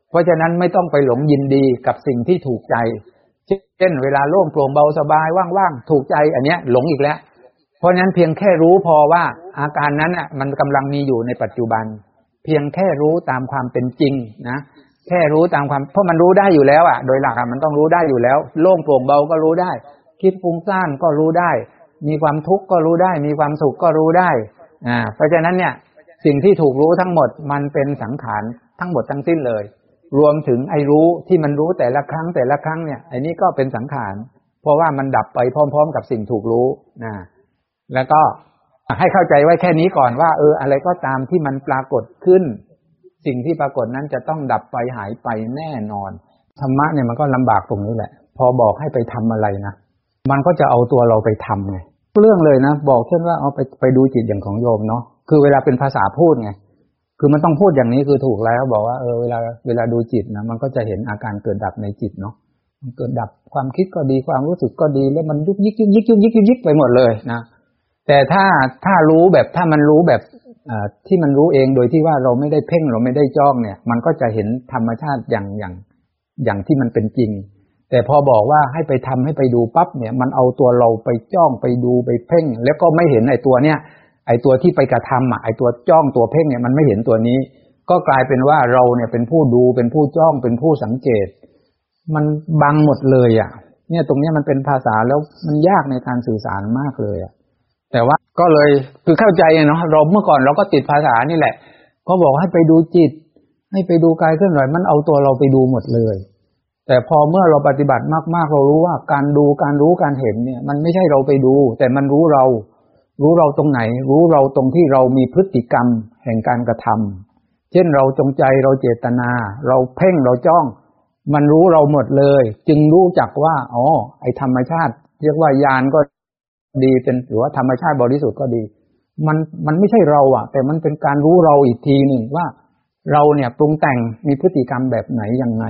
เพราะฉะนั้นไม่ต้องไปหลงยินดีกับสิ่งที่ถูกใจ เช่น เวลาโล่งโปร่งเบาสบายว่างๆถูกใจ อันเนี้ยหลงอีกแล้ว เพราะฉะนั้นเพียงแค่รู้พอว่าอาการนั้นอะมันกำลังมีอยู่ในปัจจุบัน เพียงแค่รู้ตามความเป็นจริงนะ แค่รู้ตามความ เพราะมันรู้ได้อยู่แล้วอะ โดยหลักอะมันต้องรู้ได้อยู่แล้ว โล่งโปร่งเบาก็รู้ได้ คิดฟุ้งซ่านก็รู้ได้ มีความทุกข์ก็รู้ได้ มีความสุขก็รู้ได้ อ่า เพราะฉะนั้นเนี่ย สิ่งที่ถูกรู้ทั้งหมดมันเป็นสังขารทั้งหมดทั้งสิ้นเลย รวมถึงไอ้รู้ที่มันรู้แต่ละครั้งแต่ละครั้งเนี่ยไอ้นี้ก็เป็นสังขาร เพราะว่ามันดับไปพร้อม ๆ กับสิ่งถูกรู้นะแล้วก็ให้เข้าใจไว้แค่นี้ก่อนว่า เออ อะไรก็ตามที่มันปรากฏขึ้น สิ่งที่ปรากฏนั้นจะต้องดับไปหายไปแน่นอน ธรรมะเนี่ยมันก็ลำบากตรงนี้แหละ พอบอกให้ไปทำอะไรนะมันก็จะเอาตัวเราไปทำไงเรื่องเลยนะบอกเช่นว่าเอาไปไปดูจิตอย่างของโยมเนาะคือเวลาเป็นภาษาพูดไงคือมันต้องพูดอย่างนี้คือถูกแล้ว บอกว่าเออเวลาเวลาดูจิตนะมันก็จะเห็นอาการเกิดดับในจิตเนาะมันเกิดดับความคิดก็ดีความรู้สึกก็ดี แล้วมันยุกยิกยุกยิกยุกยิกยุกยิกไปหมดเลยนะแต่ถ้าถ้ารู้แบบถ้ามันรู้แบบ ที่มันรู้เองโดยที่ว่าเราไม่ได้เพ่งเราไม่ได้จ้องเนี่ย มันก็จะเห็นธรรมชาติอย่างอย่างอย่างที่มันเป็นจริง แต่พอบอกว่าให้ไปทำให้ไปดูปั๊บเนี่ย มันเอาตัวเราไปจ้องไปดูไปเพ่ง แล้วก็ไม่เห็นไอ้ตัวเนี้ยไอ้ตัวที่ไปกระทำอะไอ้ตัวจ้องตัวเพ่งเนี่ยมันไม่เห็นตัวนี้ ก็กลายเป็นว่าเราเนี่ยเป็นผู้ดูเป็นผู้จ้องเป็นผู้สังเกต มันบังหมดเลยอะ เนี่ยตรงเนี้ยมันเป็นภาษาแล้วมันยากในการสื่อสารมากเลยอะ แต่ว่าก็เลยคือเข้าใจเนาะเราเมื่อก่อนเราก็ติดภาษานี่แหละ ก็บอกให้ไปดูจิต ให้ไปดูกายเคลื่อนไหวมันเอาตัวเราไปดูหมดเลย แต่พอเมื่อเราปฏิบัติมากๆ เรารู้ว่าการดูการรู้การเห็นเนี่ย มันไม่ใช่เราไปดู แต่มันรู้เรา รู้เราตรงไหน รู้เราตรงที่เรามีพฤติกรรมแห่งการกระทำเช่นเราจงใจเราเจตนา เราเพ่งเราจ้อง มันรู้เราหมดเลย จึงรู้จักว่าอ๋อไอธรรมชาติ เรียกว่ายานก็ ดีเป็นหรือว่าธรรมชาติบริสุทธิ์ก็ดี มันมันไม่ใช่เราอะแต่มันเป็นการรู้เราอีกทีหนึ่งว่า เราเนี่ยปรุงแต่งมีพฤติกรรมแบบไหนยังไง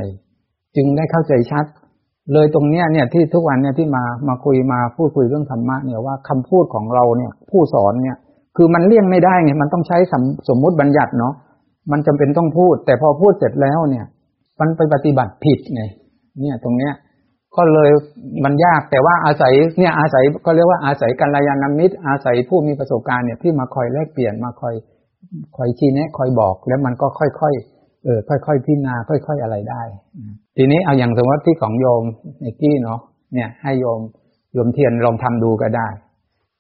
จึงได้เข้าใจชัด เลยตรงเนี้ยเนี่ยที่ทุกวันเนี่ยที่มามาคุยมาพูดคุยเรื่องธรรมะเนี่ยว่าคำพูดของเราเนี่ย ผู้สอนเนี่ย คือมันเลี่ยงไม่ได้ไงมันต้องใช้สมสมมุติบัญญัติเนาะมันจำเป็นต้องพูด แต่พอพูดเสร็จแล้วเนี่ย มันไปปฏิบัติผิดไงเนี่ยตรงเนี้ย ก็เลยมันยากแต่ว่าอาศัยเนี่ยอาศัยก็เรียกว่าอาศัยกัลยาณมิตร อาศัยผู้มีประสบการณ์เนี่ยที่มาคอยแลกเปลี่ยนมาคอยคอยชี้แนะคอยบอก แล้วมันก็ค่อยๆเออค่อยๆพิจารณาค่อย ๆอะไรได้ ทีนี้เอาอย่างสมมติที่ของโยมในกี้เนาะเนี่ย ให้โยมโยมเทียนลองทำดูก็ได้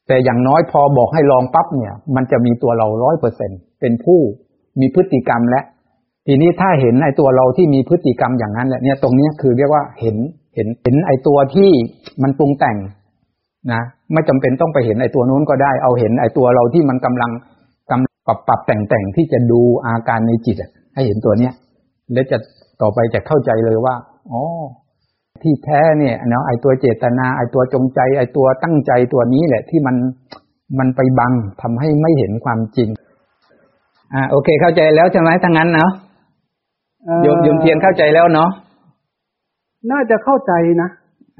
แต่อย่างน้อยพอบอกให้ลองปั๊บเนี่ย มันจะมีตัวเราร้อยเปอร์เซ็นเป็นผู้มีพฤติกรรมและ ทีนี้ถ้าเห็นไอ้ตัวเราที่มีพฤติกรรมอย่างนั้นแหละเนี่ยตรงนี้คือเรียกว่าเห็น เห็นเห็นไอตัวที่มันปรุงแต่งนะไม่จำเป็นต้องไปเห็นไอตัวนู้นก็ได้ เอาเห็นไอตัวเราที่มันกำลังกำปรับปรับแต่งแต่งที่จะดูอาการในจิตให้เห็นตัวเนี้ยแล้วจะต่อไปจะเข้าใจเลยว่าอ๋อที่แท้เนี่ยเนาะไอตัวเจตนาไอตัวจงใจ ไอตัวตั้งใจตัวนี้แหละ ที่มันมันไปบังทำให้ไม่เห็นความจริง อ่าโอเค เข้าใจแล้วใช่ไหมทั้งนั้นเนาะโยมโยมเทียนเข้าใจแล้วเนาะ น่าจะเข้าใจนะ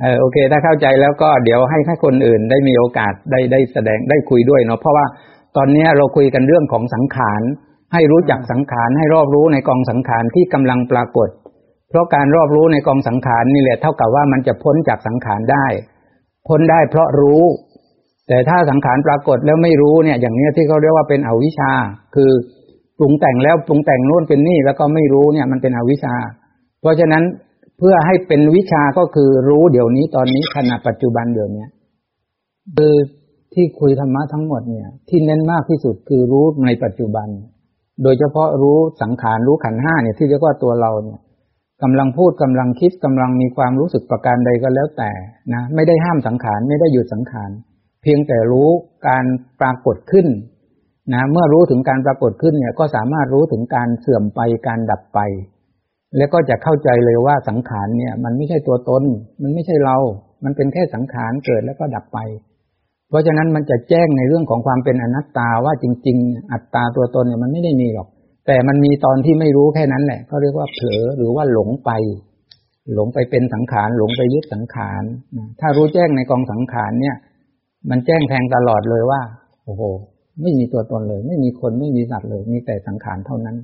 เออโอเค ถ้าเข้าใจแล้วก็เดี๋ยวให้ให้คนอื่นได้มีโอกาสได้ได้แสดงได้คุยด้วยเนาะเพราะว่าตอนนี้เราคุยกันเรื่องของสังขารให้รู้จักสังขารให้รอบรู้ในกองสังขารที่กำลังปรากฏ เพราะการรอบรู้ในกองสังขารนี่แหละเท่ากับว่ามันจะพ้นจากสังขารได้ พ้นได้เพราะรู้ แต่ถ้าสังขารปรากฏแล้วไม่รู้เนี่ย อย่างนี้ที่เขาเรียกว่าเป็นอวิชชา คือปรุงแต่งแล้วปรุงแต่งโน่นเป็นนี่แล้วก็ไม่รู้เนี่ยมันเป็นอวิชชา เพราะฉะนั้น พื่อให้เป็นวิชาก็คือรู้เดี๋ยวนี้ตอนนี้ขณะปัจจุบันเดี๋ยวนี้คือที่คุยธรรมะทั้งหมดเนี่ย ที่เน้นมากที่สุดคือรู้ในปัจจุบัน โดยเฉพาะรู้สังขารรู้ขันห้าเนี่ยที่เรียกว่าตัวเราเนี่ยกำลังพูดกำลังคิดกำลังมีความรู้สึกประการใดก็แล้วแต่นะไม่ได้ห้ามสังขารไม่ได้หยุดสังขารเพียงแต่รู้การปรากฏขึ้นนะเมื่อรู้ถึงการปรากฏขึ้นเนี่ยก็สามารถรู้ถึงการเสื่อมไปการดับไป แล้วก็จะเข้าใจเลยว่าสังขารเนี่ย มันไม่ใช่ตัวตน มันไม่ใช่เรา มันเป็นแค่สังขารเกิดแล้วก็ดับไป เพราะฉะนั้นมันจะแจ้งในเรื่องของความเป็นอนัตตาว่าจริง ๆ อัตตาตัวตนเนี่ยมันไม่ได้มีหรอก แต่มันมีตอนที่ไม่รู้แค่นั้นแหละก็เรียกว่าเผลอหรือว่าหลงไป หลงไปเป็นสังขารหลงไปยึดสังขารถ้ารู้แจ้งในกองสังขารเนี่ย มันแจ้งแทงตลอดเลยว่า โอ้โห ไม่มีตัวตนเลย ไม่มีคนไม่มีสัตว์เลย มีแต่สังขารเท่านั้น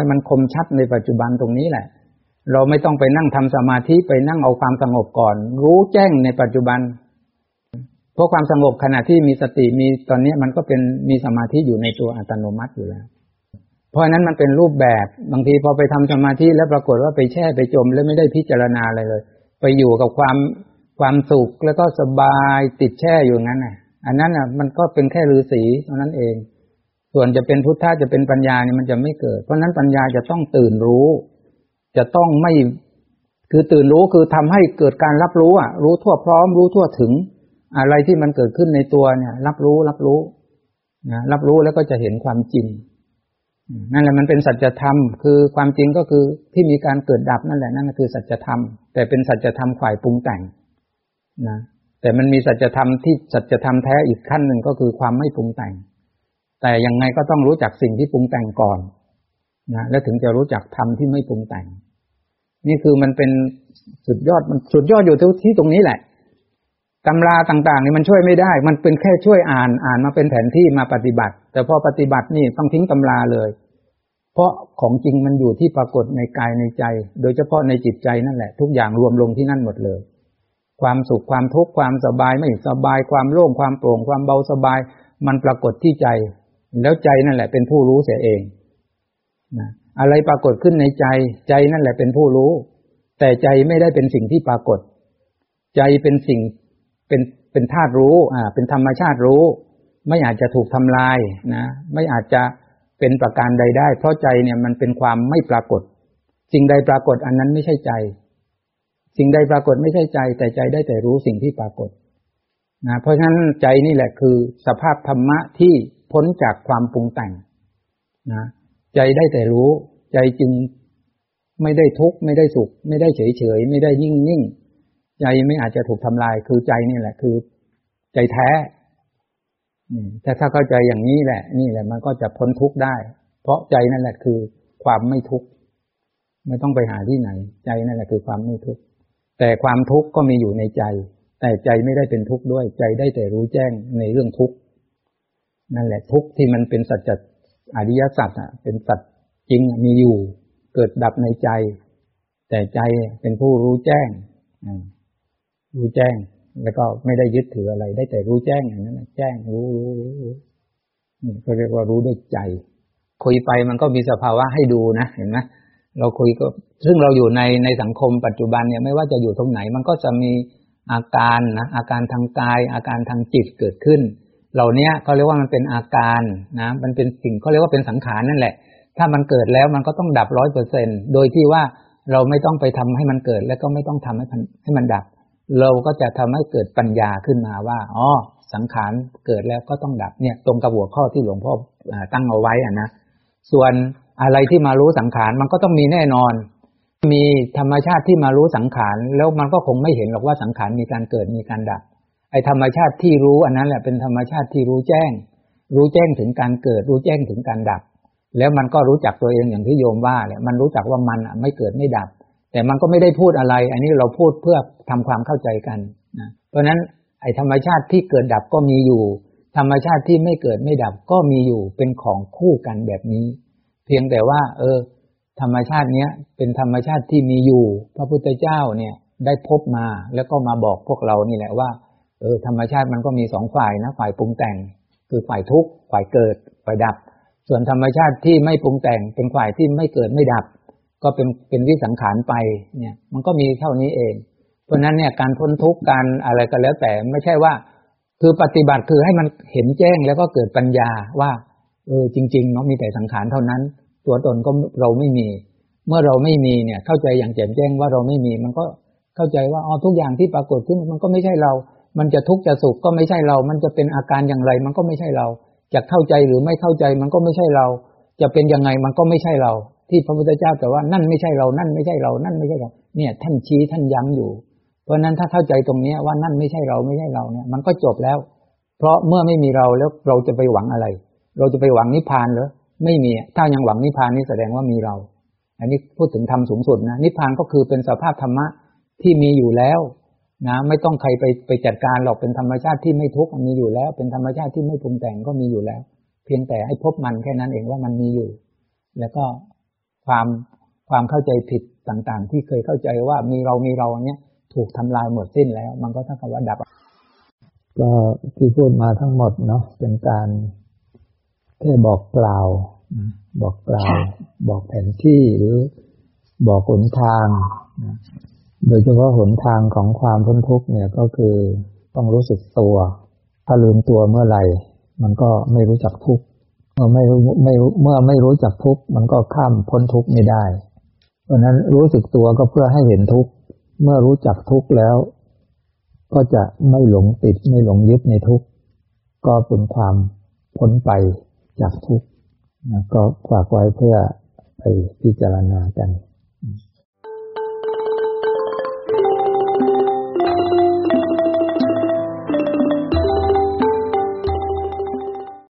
ให้มันคมชัดในปัจจุบันตรงนี้แหละ เราไม่ต้องไปนั่งทำสมาธิไปนั่งเอาความสงบก่อน รู้แจ้งในปัจจุบัน เพราะความสงบขณะที่มีสติมีตอนนี้มันก็เป็นมีสมาธิอยู่ในตัวอัตโนมัติอยู่แล้ว เพราะฉะนั้นมันเป็นรูปแบบบางทีพอไปทำสมาธิแล้วปรากฏว่าไปแช่ไปจมแล้วไม่ได้พิจารณาอะไรเลย ไปอยู่กับความความสุขแล้วก็สบายติดแช่อยู่งั้นน่ะ อันนั้นอะมันก็เป็นแค่ฤาษีเท่านั้นเอง ส่วนจะเป็นพุทธะจะเป็นปัญญาเนี่ยมันจะไม่เกิด เพราะนั้นปัญญาจะต้องตื่นรู้ จะต้องไม่คือตื่นรู้คือทำให้เกิดการรับรู้อะ รู้ทั่วพร้อม รู้ทั่วถึง อะไรที่มันเกิดขึ้นในตัวเนี่ย รับรู้รับรู้นะรับรู้แล้วก็จะเห็นความจริงนั่นแหละมันเป็นสัจธรรม คือความจริงก็คือที่มีการเกิดดับนั่นแหละนั่นคือสัจธรรม แต่เป็นสัจธรรมฝ่ายปรุงแต่งนะแต่มันมีสัจธรรมที่สัจธรรมแท้อีกขั้นหนึ่งก็คือความไม่ปรุงแต่ง แต่ยังไงก็ต้องรู้จักสิ่งที่ปรุงแต่งก่อนนะแล้วถึงจะรู้จักธรรมที่ไม่ปรุงแต่ง นี่คือมันเป็นสุดยอดมันสุดยอดอยู่ที่ตรงนี้แหละตำราต่างๆนี่มันช่วยไม่ได้ มันเป็นแค่ช่วยอ่านอ่านมาเป็นแผนที่มาปฏิบัติ แต่พอปฏิบัตินี่ต้องทิ้งตำราเลย เพราะของจริงมันอยู่ที่ปรากฏในกายในใจ โดยเฉพาะในจิตใจนั่นแหละ ทุกอย่างรวมลงที่นั่นหมดเลย ความสุขความทุกข์ความสบายไม่สบายความโล่งความโปร่งความเบาสบาย มันปรากฏที่ใจ แล้วใจนั่นแหละเป็นผู้รู้เสียเองนะอะไรปรากฏขึ้นในใจ ใจนั่นแหละเป็นผู้รู้ แต่ใจไม่ได้เป็นสิ่งที่ปรากฏ ใจเป็นสิ่งเป็นเป็นธาตุรู้ อ่า เป็นธรรมชาติรู้ ไม่อาจจะถูกทำลายนะไม่อาจจะเป็นประการใดได้ เพราะใจเนี่ยมันเป็นความไม่ปรากฏ สิ่งใดปรากฏอันนั้นไม่ใช่ใจ สิ่งใดปรากฏไม่ใช่ใจ แต่ใจได้แต่รู้สิ่งที่ปรากฏนะเพราะฉะนั้นใจนี่แหละคือ สภาพธรรมะที่ พ้นจากความปรุงแต่งนะใจได้แต่รู้ ใจจึงไม่ได้ทุกข์ไม่ได้สุข ไม่ได้เฉยเฉยไม่ได้ยิ่งนิ่งใจไม่อาจจะถูกทำลายคือใจนี่แหละ คือ ใจแท้แต่ถ้าเข้าใจอย่างนี้แหละ นี่แหละ มันก็จะพ้นทุกข์ได้ เพราะใจนั่นแหละคือความไม่ทุกข์ไม่ต้องไปหาที่ไหน ใจนั่นแหละคือความไม่ทุกข์แต่ความทุกข์ก็มีอยู่ในใจ แต่ใจไม่ได้เป็นทุกข์ด้วย ใจได้แต่รู้แจ้งในเรื่องทุกข์ นั่นแหละทุกที่มันเป็นสัจจอริยสัจอะ เป็นสัจจริงมีอยู่ เกิดดับในใจ แต่ใจเป็นผู้รู้แจ้งรู้แจ้ง แล้วก็ไม่ได้ยึดถืออะไร ได้แต่รู้แจ้งอย่างนั้นแจ้งรู้รู้รู้รู้นี่ก็เรียกว่ารู้ด้วยใจ คุยไปมันก็มีสภาวะให้ดูนะเห็นไหมเราคุยก็ ซึ่งเราอยู่ในในสังคมปัจจุบันเนี่ยไม่ว่าจะอยู่ตรงไหน มันก็จะมีอาการนะอาการทางกาย อาการทางจิตเกิดขึ้น เหล่านี้เขาเรียกว่ามันเป็นอาการนะ มันเป็นสิ่งเขาเรียกว่าเป็นสังขารนั่นแหละ ถ้ามันเกิดแล้วมันก็ต้องดับร้อยเปอร์เซ็นโดยที่ว่าเราไม่ต้องไปทำให้มันเกิด แล้วก็ไม่ต้องทำให้มันให้มันดับ เราก็จะทำให้เกิดปัญญาขึ้นมาว่าอ๋อสังขารเกิดแล้วก็ต้องดับเนี่ย ตรงกับหัวข้อที่หลวงพ่อตั้งเอาไว้อะนะส่วนอะไรที่มารู้สังขารมันก็ต้องมีแน่นอน มีธรรมชาติที่มารู้สังขารแล้วมันก็คงไม่เห็นหรอกว่าสังขารมีการเกิดมีการดับ ไอ้ธรรมชาติที่รู้อันนั้นแหละเป็นธรรมชาติที่รู้แจ้ง รู้แจ้งถึงการเกิด รู้แจ้งถึงการดับ แล้วมันก็รู้จักตัวเองอย่างที่โยมว่าเนี่ยมันรู้จักว่ามันไม่เกิดไม่ดับ แต่มันก็ไม่ได้พูดอะไร อันนี้เราพูดเพื่อทำความเข้าใจกันนะเพราะฉะนั้นไอ้ธรรมชาติที่เกิดดับก็มีอยู่ ธรรมชาติที่ไม่เกิดไม่ดับก็มีอยู่เป็นของคู่กันแบบนี้ เพียงแต่ว่า เออ ธรรมชาติเนี้ยเป็นธรรมชาติที่มีอยู่ พระพุทธเจ้าเนี่ยได้พบมาแล้วก็มาบอกพวกเรานี่แหละว่า เออธรรมชาติมันก็มีสองฝ่ายนะฝ่ายปรุงแต่ง คือฝ่ายทุกข์ฝ่ายเกิดฝ่ายดับ ส่วนธรรมชาติที่ไม่ปรุงแต่งเป็นฝ่ายที่ไม่เกิดไม่ดับ ก็เป็นเป็นวิสังขารไปเนี่ย มันก็มีเท่านี้เอง เพราะนั้นเนี่ยการพ้นทุกข์การอะไรก็แล้วแต่ไม่ใช่ว่า คือปฏิบัติคือให้มันเห็นแจ้งแล้วก็เกิดปัญญาว่าเออจริงๆเนาะมีแต่สังขารเท่านั้น ตัวตนก็เราไม่มี เมื่อเราไม่มีเนี่ย เข้าใจอย่างแจ่มแจ้งว่าเราไม่มี มันก็เข้าใจว่าอ๋อทุกอย่างที่ปรากฏขึ้นมันก็ไม่ใช่เรา มันจะทุกข์จะสุขก็ไม่ใช่เรา มันจะเป็นอาการอย่างไร มันก็ไม่ใช่เรา จะเข้าใจหรือไม่เข้าใจมันก็ไม่ใช่เรา จะเป็นยังไงมันก็ไม่ใช่เรา ที่พระพุทธเจ้าแต่ว่านั่นไม่ใช่เรา นั่นไม่ใช่เรา นั่นไม่ใช่เรา เนี่ย ท่านชี้ท่านย้ำอยู่ เพราะนั้นถ้าเข้าใจตรงนี้ว่านั่นไม่ใช่เราไม่ใช่เราเนี่ย มันก็จบแล้ว เพราะเมื่อไม่มีเราแล้วเราจะไปหวังอะไร เราจะไปหวังนิพพานเหรอไม่มี ถ้ายังหวังนิพพานนี่แสดงว่ามีเรา อันนี้พูดถึงธรรมสูงสุดนะนิพพานก็คือเป็นสภาพธรรมะที่มีอยู่แล้ว นะไม่ต้องใครไปไปจัดการหรอกเป็นธรรมชาติที่ไม่ทุกข์มีอยู่แล้ว เป็นธรรมชาติที่ไม่ปรุงแต่งก็มีอยู่แล้ว เพียงแต่ให้พบมันแค่นั้นเองว่ามันมีอยู่ แล้วก็ความความเข้าใจผิดต่างๆ ที่เคยเข้าใจว่ามีเรามีเราเนี้ยถูกทำลายหมดสิ้นแล้ว มันก็เท่ากับว่าดับ ก็ที่พูดมาทั้งหมดเนาะเป็นการแค่บอกกล่าวบอกกล่าว บอกแผนที่หรือบอกหนทาง โดยเฉพาะหนทางของความพ้นทุกข์เนี่ยก็คือต้องรู้สึกตัว ถ้าลืมตัวเมื่อไหร่ มันก็ไม่รู้จักทุกข์เมื่อไม่รู้ไม่เมื่อไม่รู้จักทุกข์มันก็ข้ามพ้นทุกข์ไม่ได้ เพราะนั้นรู้สึกตัวก็เพื่อให้เห็นทุกข์เมื่อรู้จักทุกข์แล้ว ก็จะไม่หลงติดไม่หลงยึดในทุกข์ก็เป็นความพ้นไปจากทุกข์ก็ฝากไว้เพื่อไปพิจารณากัน